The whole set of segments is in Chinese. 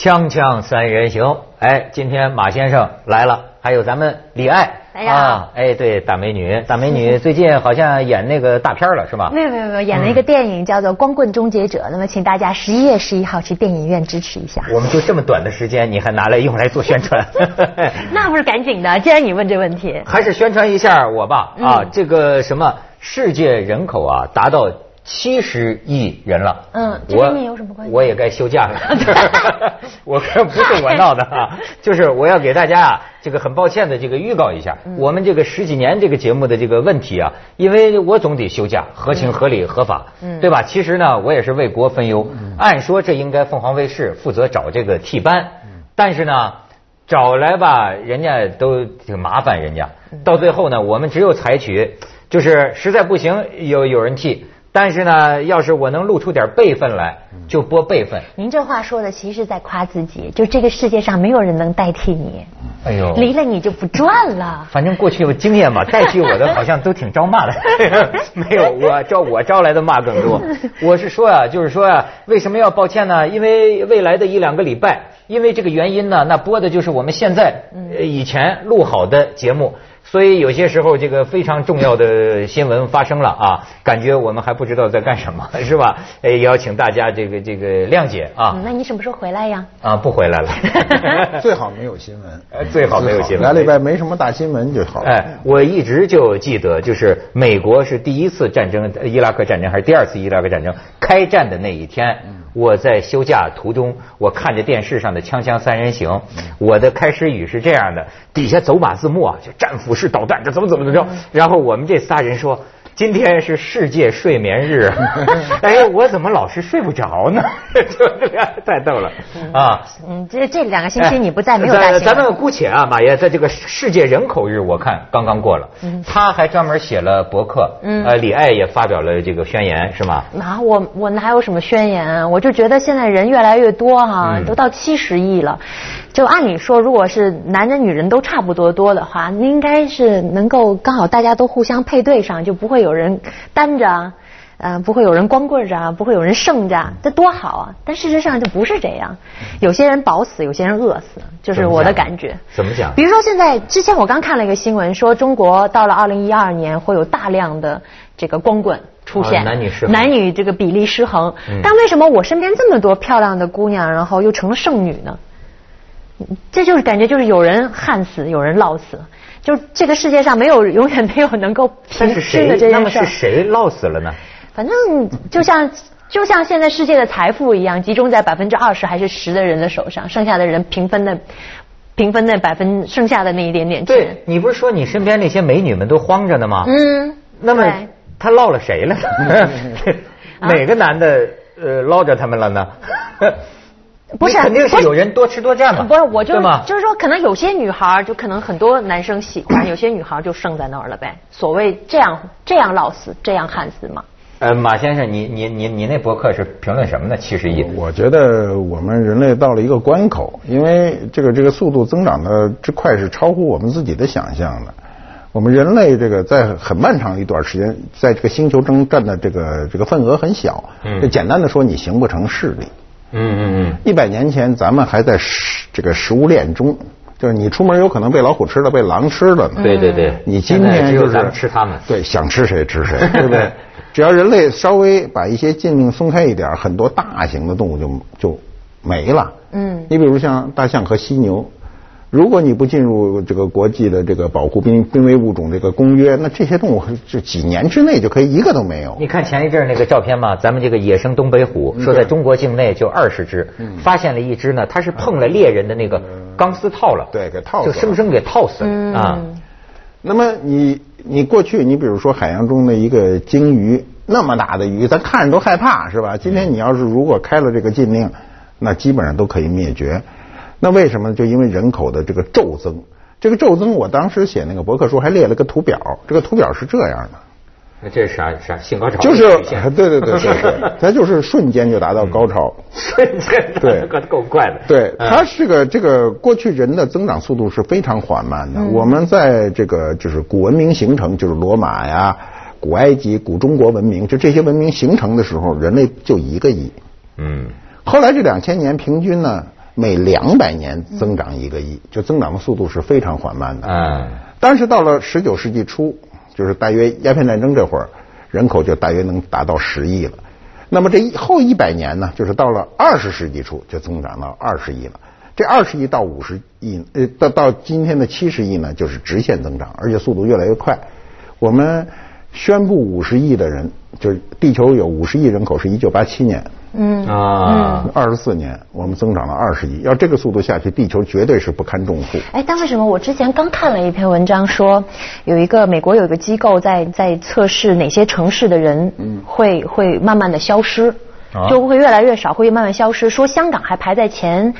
锵锵三人行，哎，今天马先生来了，还有咱们李艾。大家好啊，哎，对，大美女，大美女 最近好像演那个大片了，是吧？没有没有没有，演了一个电影叫做《光棍终结者》，那么请大家十一月十一号去电影院支持一下。我们就这么短的时间，你还拿来用来做宣传？那不是赶紧的，既然你问这问题，还是宣传一下我吧。啊，这个什么世界人口啊，达到七十亿人了。嗯这我跟你有什么关系我也该休假了。我可不是我闹的啊，就是我要给大家啊，这个很抱歉的这个预告一下，我们这个十几年这个节目的这个问题啊，因为我总得休假，合情合理合法，嗯对吧？其实呢，我也是为国分忧。按说这应该凤凰卫视负责找这个替班，但是呢。找来吧，人家都挺麻烦，人家到最后呢，我们只有采取，就是实在不行有有人替，但是呢，要是我能露出点辈分来，就播辈分。您这话说的其实是在夸自己，就这个世界上没有人能代替你，哎呦，离了你就不转了。反正过去有经验嘛，代替我的好像都挺招骂的，没有我招我招来的骂更多。我是说啊，就是说啊，为什么要抱歉呢？因为未来的一两个礼拜，因为这个原因呢，那播的就是我们现在呃以前录好的节目。所以有些时候，这个非常重要的新闻发生了啊，感觉我们还不知道在干什么，是吧？哎，也要请大家这个这个谅解啊嗯那你什么时候回来呀？啊，不回来了，最好没有新闻呃，最好没有新闻来礼拜没什么大新闻就好了。哎，我一直就记得，就是美国是第一次战争，呃伊拉克战争还是第二次伊拉克战争开战的那一天，我在休假途中，我看着电视上的《锵锵三人行》，我的开始语是这样的，底下走马字幕啊，就战斧式导弹，这怎么怎么怎么着，然后我们这仨人说。今天是世界睡眠日，哎，我怎么老是睡不着呢？就这个太逗了啊！嗯，这这两个星期哎你不在，没有大新闻。咱咱们姑且啊，马爷在这个世界人口日，我看刚刚过了，他还专门写了博客，嗯呃，李艾也发表了这个宣言，是吗？啊，我我哪有什么宣言啊？我就觉得现在人越来越多哈、嗯都到七十亿了。就按理说，如果是男人女人都差不多多的话，那应该是能够刚好大家都互相配对上，就不会有人单着啊，呃，不会有人光棍着啊，不会有人剩着啊，这多好啊！但事实上就不是这样，有些人饱死，有些人饿死，就是我的感觉。怎么讲比如说现在，之前我刚看了一个新闻，说中国到了二零一二年会有大量的这个光棍出现，啊男女失衡男女这个比例失衡。嗯但为什么我身边这么多漂亮的姑娘，然后又成了剩女呢？这就是感觉就是有人旱死，有人涝死，就是这个世界上没有永远没有能够平均的谁？那么是这件事儿。谁涝死了呢？反正就像就像现在世界的财富一样，集中在百分之二十还是十的人的手上，剩下的人平分的平分那百分剩下的那一点点钱。对你不是说你身边那些美女们都慌着呢吗？嗯，那么他落了谁了？啊哪个男的呃捞着他们了呢？不是肯定是是有人多吃多占嘛，不是，我就？就是说，可能有些女孩儿就可能很多男生喜欢，有些女孩儿就剩在那儿了呗。所谓这样这样老死，这样旱死嘛。呃，马先生，你你你你那博客是评论什么呢？七十亿，我觉得我们人类到了一个关口，因为这个这个速度增长的之快是超乎我们自己的想象的。我们人类这个在很漫长一段时间，在这个星球中占的这个这个份额很小。嗯就简单的说，你形不成势力。嗯嗯嗯。一百年前，咱们还在食这个食物链中，就是你出门有可能被老虎吃了，被狼吃了呢。对对对，你今天就是咱们吃它们。对，想吃谁吃谁，对不对？只要人类稍微把一些禁令松开一点，很多大型的动物就就没了。嗯你比如像大象和犀牛，如果你不进入这个国际的这个保护濒濒危物种这个公约，那这些动物就几年之内就可以一个都没有。你看前一阵儿那个照片嘛，咱们这个野生东北虎说在中国境内就二十只，发现了一只呢，它是碰了猎人的那个钢丝套了，对给套死了就生生给套死嗯了啊。那么你你过去你比如说海洋中的一个鲸鱼，那么大的鱼，咱看着都害怕是吧？今天你要是如果开了这个禁令，那基本上都可以灭绝。那为什么呢？就因为人口的这个骤增。这个骤增，我当时写那个博客书还列了个图表，这个图表是这样的。那这是啥啥性高潮？就是对对对对对，它就是瞬间就达到高潮。瞬间对够够快的。对，嗯它是个这个过去人的增长速度是非常缓慢的。我们在这个就是古文明形成，就是罗马呀、古埃及、古中国文明，就这些文明形成的时候，人类就一个亿。嗯后来这两千年平均呢，每两百年增长一个亿，就增长的速度是非常缓慢的。嗯，但是到了十九世纪初，就是大约鸦片战争这会儿，人口就大约能达到十亿了。那么这一后一百年呢，就是到了二十世纪初就增长到二十亿了。这二十亿到五十亿，呃，到到今天的七十亿呢，就是直线增长，而且速度越来越快。我们宣布五十亿的人，就是地球有五十亿人口，是一九八七年，嗯啊，二十四年，我们增长了二十亿。要这个速度下去，地球绝对是不堪重负。哎，但为什么我之前刚看了一篇文章说，有一个美国有一个机构在在测试哪些城市的人会会慢慢的消失，啊就会越来越少，会慢慢消失。说香港还排在前。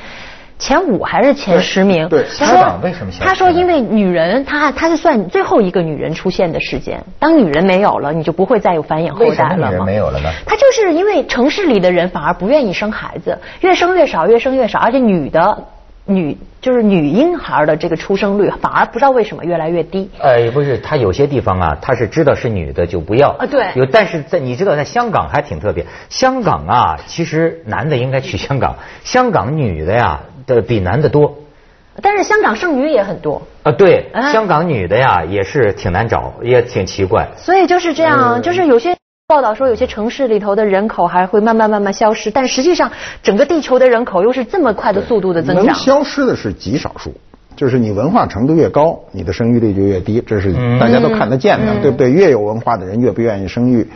前五还是前十名？对对他香港为什么他说，因为女人，她她是算最后一个女人出现的时间。当女人没有了，你就不会再有繁衍后为什么女人代了吗？没有了呢？他就是因为城市里的人反而不愿意生孩子，越生越少，越生越少，而且女的女就是女婴孩的这个出生率反而不知道为什么越来越低。呃，不是，他有些地方啊，他是知道是女的就不要啊对有，但是在你知道，在香港还挺特别。香港啊，其实男的应该去香港，香港女的呀的比男的多。但是香港剩女也很多，啊，对，啊香港女的呀也是挺难找，也挺奇怪。所以就是这样，就是有些。报道说，有些城市里头的人口还会慢慢慢慢消失，但实际上整个地球的人口又是这么快的速度的增能长。消失的是极少数，就是你文化程度越高，你的生育率就越低，这是大家都看得见的，对不对？越有文化的人越不愿意生育。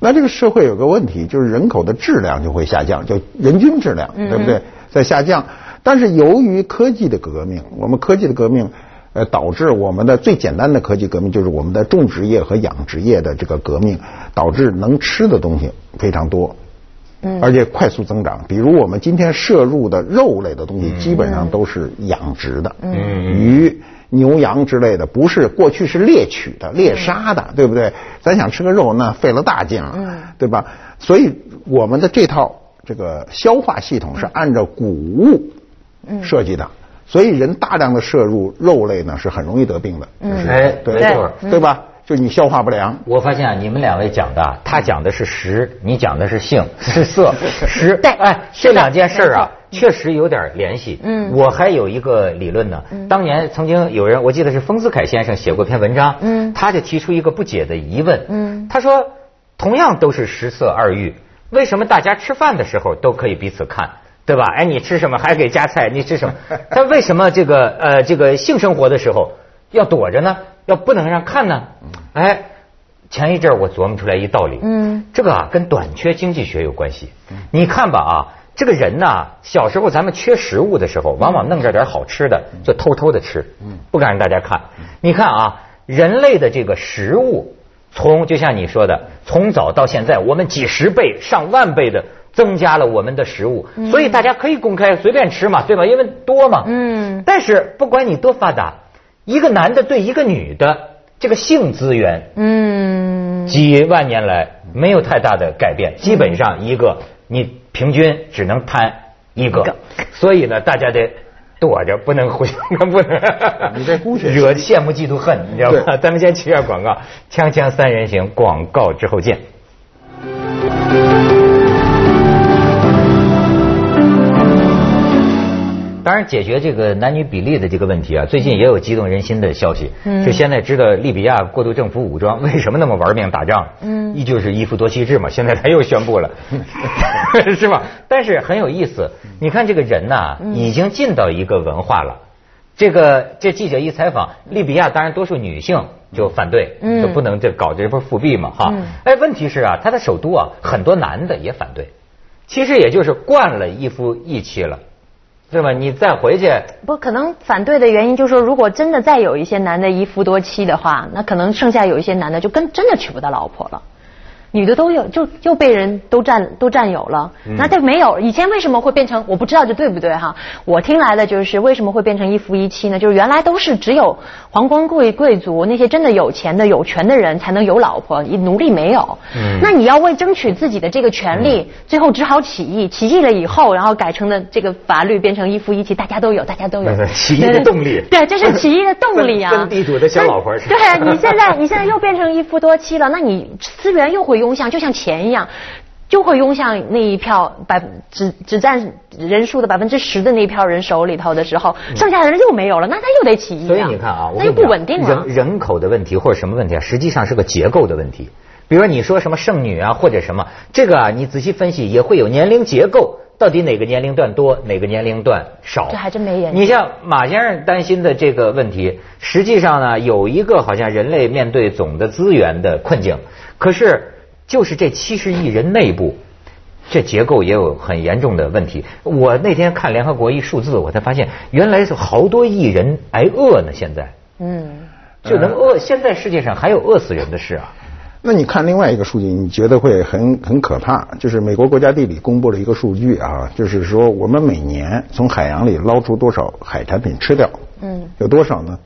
那这个社会有个问题，就是人口的质量就会下降，就人均质量，对不对？在下降。但是由于科技的革命，我们科技的革命。呃，导致我们的最简单的科技革命就是我们的种植业和养殖业的这个革命，导致能吃的东西非常多，嗯，而且快速增长。比如我们今天摄入的肉类的东西，基本上都是养殖的，嗯，鱼、牛羊之类的，不是过去是猎取的、猎杀的，对不对？咱想吃个肉，那费了大劲了，嗯，对吧？所以我们的这套这个消化系统是按照谷物设计的。所以人大量的摄入肉类呢，是很容易得病的。嗯，哎，对没错，对吧？就你消化不良。我发现啊，你们两位讲的啊，他讲的是食，你讲的是性，是色，食。对哎，这两件事啊，确实有点联系。嗯我还有一个理论呢，当年曾经有人，我记得是丰子恺先生写过篇文章，嗯他就提出一个不解的疑问，嗯他说，同样都是食色二欲，为什么大家吃饭的时候都可以彼此看？对吧？哎，你吃什么还给夹菜？你吃什么？但为什么这个呃这个性生活的时候要躲着呢？要不能让看呢？哎，前一阵儿我琢磨出来一道理，嗯，这个啊跟短缺经济学有关系。你看吧啊，这个人呐，小时候咱们缺食物的时候，往往弄着点好吃的就偷偷的吃，不敢让大家看。你看啊，人类的这个食物，从就像你说的，从早到现在，我们几十倍、上万倍的。增加了我们的食物，所以大家可以公开随便吃嘛，对吧？因为多嘛。嗯。但是不管你多发达，一个男的对一个女的这个性资源，嗯，几万年来没有太大的改变，基本上一个你平均只能贪一个，所以呢，大家得躲着，不能互相，不能。你这姑且惹羡慕嫉妒恨，你知道吧？咱们先去下广告，锵锵三人行，广告之后见。当然，解决这个男女比例的这个问题啊，最近也有激动人心的消息。嗯，就现在知道利比亚过渡政府武装为什么那么玩命打仗？嗯，依旧是一夫多妻制嘛。现在他又宣布了，是吧？但是很有意思，你看这个人呐、已经进到一个文化了。这个这记者一采访，利比亚当然多数女性就反对，嗯就不能这搞这不是复辟嘛哈。嗯哎，问题是啊，他的首都啊，很多男的也反对，其实也就是惯了一夫一妻了。对吧？你再回去，不可能反对的原因就是说，如果真的再有一些男的一夫多妻的话，那可能剩下有一些男的就跟真的娶不到老婆了。女的都有，就又被人都占都占有了。那这没有，以前为什么会变成我不知道这对不对哈？我听来的就是为什么会变成一夫一妻呢？就是原来都是只有皇宫贵贵族那些真的有钱的有权的人才能有老婆，奴隶没有。嗯那你要为争取自己的这个权利，最后只好起义。起义了以后，然后改成了这个法律变成一夫一妻，大家都有，大家都有 起义的动力 对，这是起义的动力啊。跟跟地主的小老婆对，你现在你现在又变成一夫多妻了，那你资源又会涌向，就像钱一样。就会涌向那一票百只只占人数的百分之十的那一票人手里头的时候，剩下的人又没有了，那他又得起义、啊。所以你看啊，我那又不稳定了。人人口的问题或者什么问题啊，实际上是个结构的问题。比如说你说什么剩女啊或者什么，这个啊你仔细分析也会有年龄结构，到底哪个年龄段多，哪个年龄段少？这还真没研究。你像马先生担心的这个问题，实际上呢有一个好像人类面对总的资源的困境，可是就是这七十亿人内部。这结构也有很严重的问题。我那天看联合国一数字，我才发现原来是好多亿人挨饿呢。现在，嗯，就能饿。现在世界上还有饿死人的事啊。那你看另外一个数据，你觉得会很很可怕？就是美国国家地理公布了一个数据啊，就是说我们每年从海洋里捞出多少海产品吃掉？嗯，有多少呢？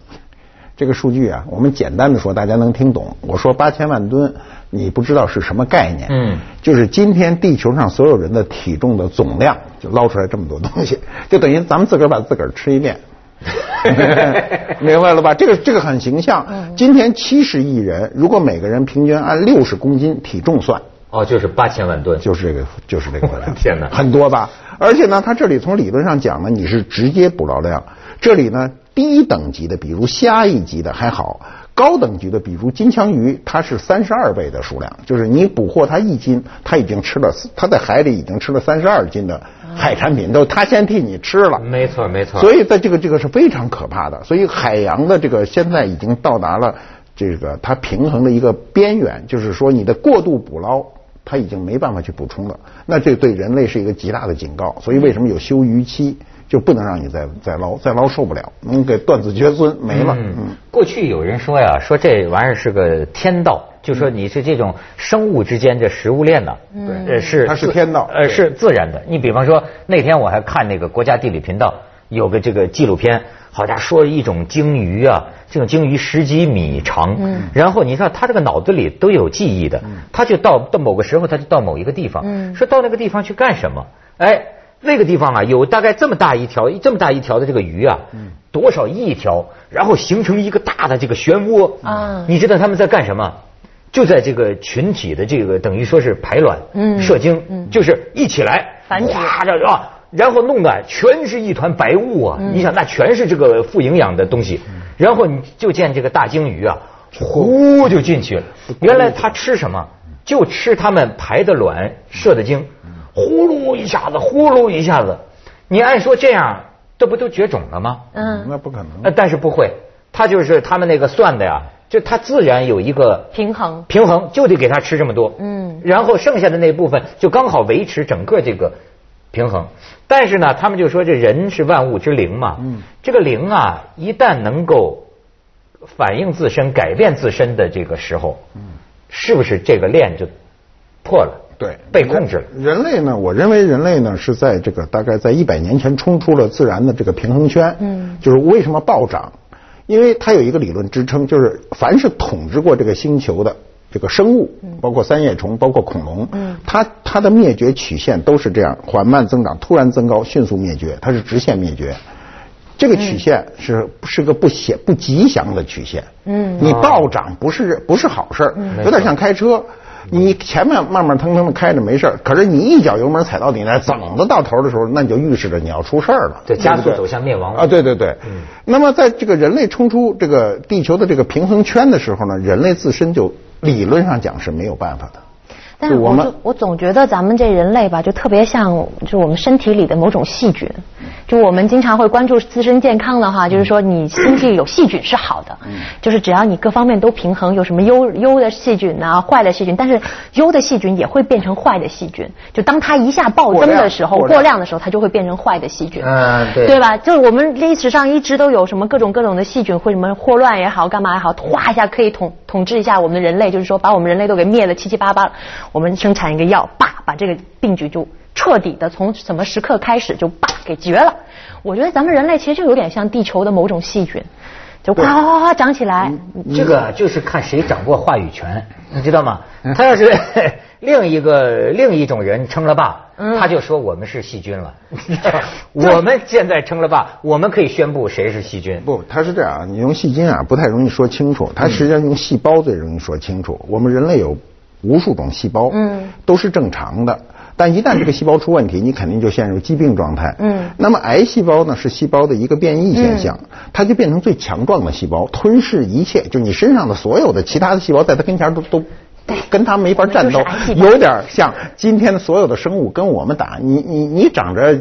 这个数据啊，我们简单的说，大家能听懂。我说八千万吨，你不知道是什么概念？嗯，就是今天地球上所有人的体重的总量，就捞出来这么多东西，就等于咱们自个儿把自个儿吃一遍。明白了吧？这个这个很形象。今天七十亿人，如果每个人平均按六十公斤体重算，哦，就是八千万吨，就是这个，就是这个量。天哪，很多吧？而且呢，它这里从理论上讲呢，你是直接捕捞量。这里呢，低等级的，比如虾一级的还好；高等级的，比如金枪鱼，它是三十二倍的数量，就是你捕获它一斤，它已经吃了，它在海里已经吃了三十二斤的海产品，都它先替你吃了。没错，没错。所以在这个这个是非常可怕的。所以海洋的这个现在已经到达了这个它平衡的一个边缘，就是说你的过度捕捞，它已经没办法去补充了。那这对人类是一个极大的警告。所以为什么有休渔期？就不能让你再再捞，再捞受不了，能给断子绝孙，没了。嗯，过去有人说呀，说这玩意儿是个天道，就说你是这种生物之间这食物链呢，对，是它是天道，呃，是自然的。你比方说那天我还看那个国家地理频道有个这个纪录片，好家伙，说一种鲸鱼啊，这种鲸鱼十几米长，嗯，然后你看它这个脑子里都有记忆的，它就到到某个时候，它就到某一个地方，嗯，说到那个地方去干什么？哎。那个地方啊，有大概这么大一条，这么大一条的这个鱼啊，多少亿条，然后形成一个大的这个漩涡啊。你知道他们在干什么？就在这个群体的这个等于说是排卵、射精，就是一起来繁殖啊，然后弄得全是一团白雾啊。你想那全是这个富营养的东西，然后你就见这个大鲸鱼啊，呼就进去了。原来它吃什么？就吃它们排的卵、射的精。呼噜一下子，呼噜一下子，你按说这样，这不都绝种了吗？嗯，那不可能。呃，但是不会，它就是他们那个算的呀，就它自然有一个平衡，平衡就得给它吃这么多。嗯，然后剩下的那部分就刚好维持整个这个平衡。但是呢，他们就说这人是万物之灵嘛，嗯，这个灵啊，一旦能够反映自身、改变自身的这个时候，嗯，是不是这个链就破了？对，被控制了。人类呢？我认为人类呢是在这个大概在一百年前冲出了自然的这个平衡圈。嗯，就是为什么暴涨？因为它有一个理论支撑，就是凡是统治过这个星球的这个生物，包括三叶虫，包括恐龙，嗯，它它的灭绝曲线都是这样缓慢增长，突然增高，迅速灭绝，它是直线灭绝。这个曲线是是个不显不吉祥的曲线。嗯，你暴涨不是不是好事儿，有点像开车。你前面慢慢腾腾的开着没事儿可是你一脚油门踩到底那，怎的到头的时候，那你就预示着你要出事儿了。对，加速走向灭亡啊！对对对。嗯。那么，在这个人类冲出这个地球的这个平衡圈的时候呢，人类自身就理论上讲是没有办法的。但是，我就我总觉得咱们这人类吧，就特别像就我们身体里的某种细菌。就我们经常会关注自身健康的话，就是说你身体有细菌是好的，就是只要你各方面都平衡，有什么优优的细菌啊，坏的细菌，但是优的细菌也会变成坏的细菌。就当它一下暴增的时候，过量的时候，它就会变成坏的细菌。嗯，对，对吧？就是我们历史上一直都有什么各种各种的细菌，会什么霍乱也好，干嘛也好，哗一下可以统统治一下我们的人类，就是说把我们人类都给灭了七七八八。我们生产一个药，叭，把这个病菌就。彻底的从什么时刻开始就叭给绝了？我觉得咱们人类其实就有点像地球的某种细菌，就哗哗哗哗长起来。这个就是看谁掌握话语权，你知道吗？他要是 另一个另一种人称了霸，他就说我们是细菌了。我们现在称了霸，我们可以宣布谁是细菌。不，他是这样啊，你用细菌啊不太容易说清楚，他实际上用细胞最容易说清楚。我们人类有。无数种细胞，嗯，都是正常的。但一旦这个细胞出问题，你肯定就陷入疾病状态。嗯那么癌细胞呢是细胞的一个变异现象，它就变成最强壮的细胞，吞噬一切，就你身上的所有的其他的细胞在它跟前都都。跟它没法战斗有点像今天的所有的生物跟我们打，你你你长着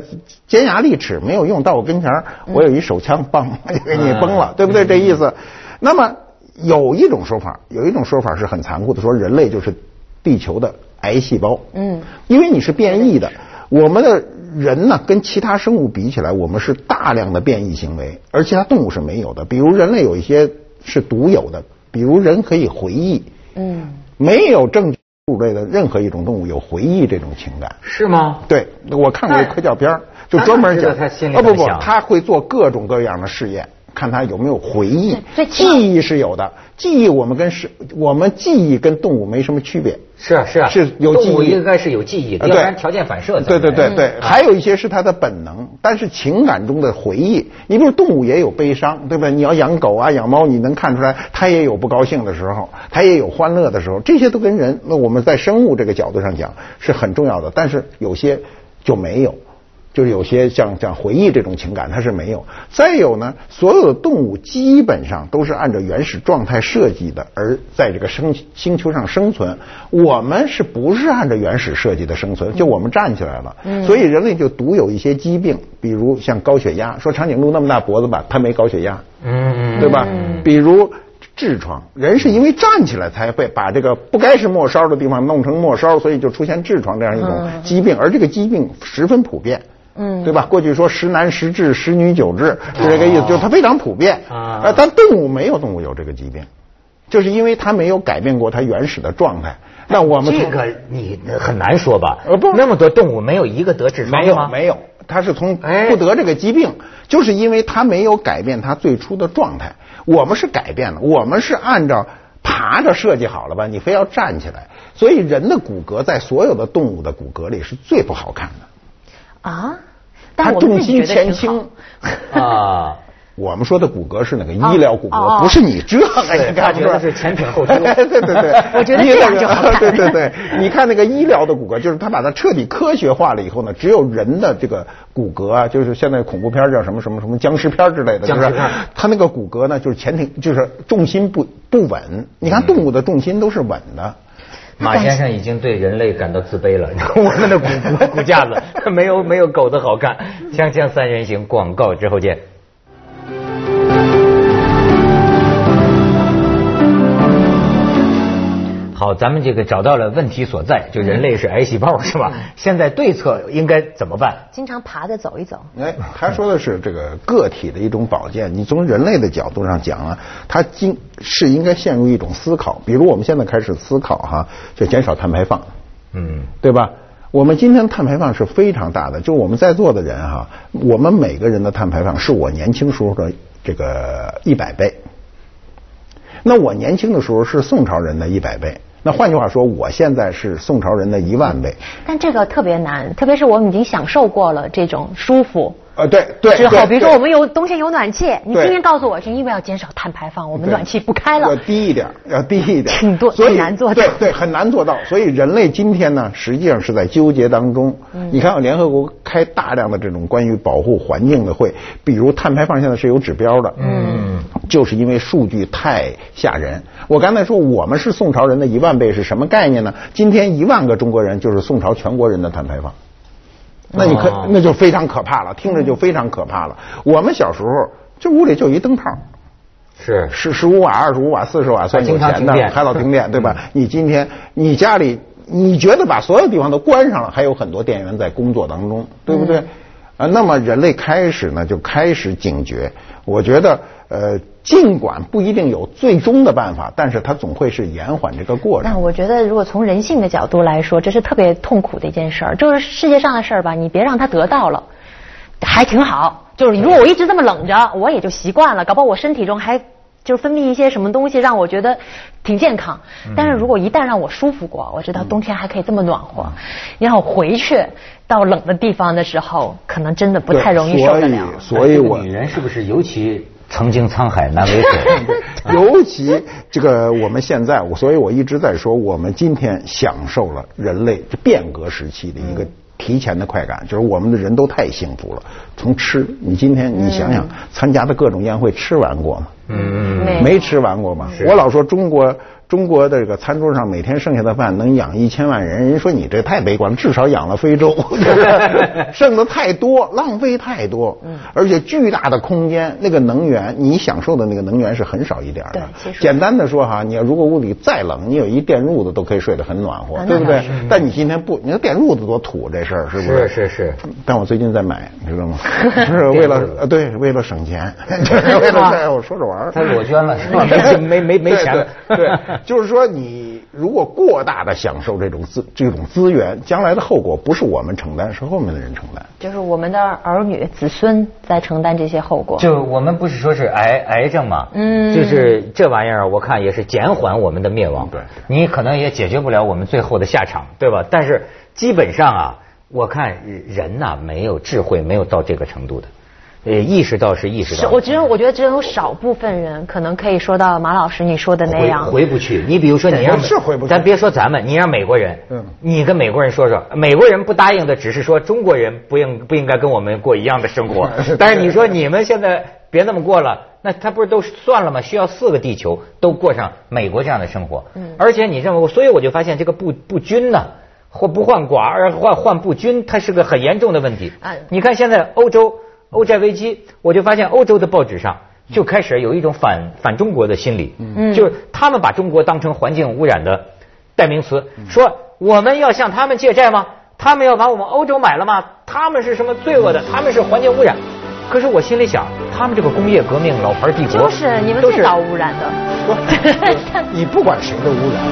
尖牙利齿没有用，到我跟前我有一手枪，棒就 给你崩了，对不对？这意思。那么有一种说法，有一种说法是很残酷的，说人类就是地球的癌细胞。嗯，因为你是变异的，我们的人呢跟其他生物比起来，我们是大量的变异行为，而其他动物是没有的。比如人类有一些是独有的，比如人可以回忆，嗯，没有证据类的任何一种动物有回忆这种情感。是吗？对，我看过一科教片儿就专门讲他心里哦不不他会做各种各样的试验，看他有没有回忆记忆是有的，记忆我们跟是，我们记忆跟动物没什么区别。是啊是啊，是有记忆动物应该是有记忆的，啊对要不然条件反射对。对对对，还有一些是它的本能，但是情感中的回忆，你比如动物也有悲伤，对不对？你要养狗啊、养猫，你能看出来它也有不高兴的时候，它也有欢乐的时候，这些都跟人，那我们在生物这个角度上讲是很重要的，但是有些就没有。就是有些像像回忆这种情感，它是没有。再有呢，所有的动物基本上都是按照原始状态设计的，而在这个生星球上生存。我们是不是按照原始设计的生存？就我们站起来了，所以人类就独有一些疾病，比如像高血压。说长颈鹿那么大脖子吧，它没高血压，嗯嗯对吧？比如痔疮，人是因为站起来才会把这个不该是末梢的地方弄成末梢，所以就出现痔疮这样一种疾病，而这个疾病十分普遍。嗯对吧？过去说十男十痔，十女九痔，是这个意思，就是它非常普遍。啊呃但动物没有动物有这个疾病，就是因为它没有改变过它原始的状态。那我们这个你很难说吧？呃不那么多动物没有一个得痔疮没有？没有，它是从哎不得这个疾病，就是因为它没有改变它最初的状态。我们是改变了，我们是按照爬着设计好了吧？你非要站起来，所以人的骨骼在所有的动物的骨骼里是最不好看的。啊，它但我们重心自己觉得挺前倾。好。啊，我们说的骨骼是那个医疗骨骼，不是你这个，对你看他觉得是前挺后凸对对对，我觉得这样就好 看。对对对，你看那个医疗的骨骼，就是他把它彻底科学化了以后呢，只有人的这个骨骼啊，就是现在恐怖片叫什么什么什么僵尸片之类的，就是僵尸片它那个骨骼呢，就是前挺，就是重心不不稳。你看动物的重心都是稳的。马先生已经对人类感到自卑了。我们的骨骨骨架子 没有没有狗的好看。锵锵三人行广告之后见。好，咱们这个找到了问题所在，就人类是癌细胞是吧？现在对策应该怎么办？经常爬着走一走。哎，他说的是这个个体的一种保健。你从人类的角度上讲啊，它经是应该陷入一种思考。比如我们现在开始思考哈，就减少碳排放，嗯，对吧？我们今天碳排放是非常大的，就我们在座的人哈，我们每个人的碳排放是我年轻时候的这个一百倍。那我年轻的时候是宋朝人的一百倍，那换句话说，我现在是宋朝人的一万倍。但这个特别难，特别是我们已经享受过了这种舒服。呃，对对。之后，比如说我们有冬天有暖气，你今天告诉我是因为要减少碳排放，我们暖气不开了要。低一点，要低一点，挺多所以难做到对对，很难做到。所以人类今天呢，实际上是在纠结当中。嗯你看，联合国开大量的这种关于保护环境的会，比如碳排放现在是有指标的，嗯，就是因为数据太吓人。我刚才说我们是宋朝人的一万倍是什么概念呢？今天一万个中国人就是宋朝全国人的碳排放。那你可、哦那就非常可怕了，听着就非常可怕了。我们小时候这屋里就一灯泡，是十十五瓦、二十五瓦、四十瓦算有钱的，还老停电，对吧？你今天你家里，你觉得把所有地方都关上了，还有很多电源在工作当中，对不对？啊，那么人类开始呢，就开始警觉。我觉得，呃，尽管不一定有最终的办法，但是它总会是延缓这个过程。那我觉得，如果从人性的角度来说，这是特别痛苦的一件事儿。就是世界上的事儿吧，你别让它得到了，还挺好。就是如果我一直这么冷着，我也就习惯了，搞不好我身体中还就是分泌一些什么东西，让我觉得挺健康。但是如果一旦让我舒服过，我知道冬天还可以这么暖和，然后回去到冷的地方的时候，可能真的不太容易受得了。所以，所以我女人是不是尤其曾经沧海难为水。尤其这个我们现在，所以我一直在说，我们今天享受了人类这变革时期的一个提前的快感，就是我们的人都太幸福了。从吃，你今天你想想，参加的各种宴会吃完过吗？嗯没吃完过吗？我老说中国。中国的这个餐桌上每天剩下的饭能养一千万人，人说你这太悲观了，至少养了非洲，剩的太多，浪费太多，而且巨大的空间，那个能源你享受的那个能源是很少一点的。简单的说哈，你要如果屋里再冷，你有一电褥子都可以睡得很暖和，对不对？但你今天不，你说电褥子多土这事儿是不是？是是是。但我最近在买，你知道吗？是为了呃对，为了省钱，为了我说着玩他裸捐了是吧？没没没钱。对。就是说，你如果过大的享受这种资这种资源，将来的后果不是我们承担，是后面的人承担。就是我们的儿女子孙在承担这些后果。就我们不是说是癌癌症嘛，嗯，就是这玩意儿，我看也是减缓我们的灭亡。对，你可能也解决不了我们最后的下场，对吧？但是基本上啊，我看人呐，没有智慧，没有到这个程度的。呃，意识到是意识到。我觉得，我觉得只有少部分人可能可以说到马老师你说的那样。回不去。你比如说，你让是回不去。咱别说咱们，你让美国人，嗯，你跟美国人说说，美国人不答应的只是说中国人不应不应该跟我们过一样的生活。但是你说你们现在别那么过了，那他不是都算了吗？需要四个地球都过上美国这样的生活。嗯。而且你认为，所以我就发现这个不不均呢，或不患寡而患患不均，它是个很严重的问题。啊。你看现在欧洲。欧债危机，我就发现欧洲的报纸上就开始有一种反反中国的心理，嗯就是他们把中国当成环境污染的代名词，说我们要向他们借债吗？他们要把我们欧洲买了吗？他们是什么罪恶的？他们是环境污染。可是我心里想，他们这个工业革命老牌帝国，就是你们最早污染的。你不管谁的污染，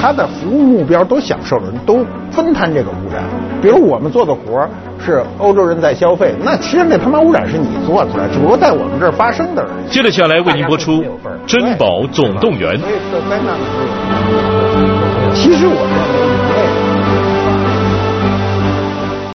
他的服务目标都享受了，都分摊这个污染。比如我们做的活儿是欧洲人在消费，那其实那他妈污染是你做出来，只不过在我们这儿发生的而已。接着下来为您播出《珍宝总动员》。其实我认为。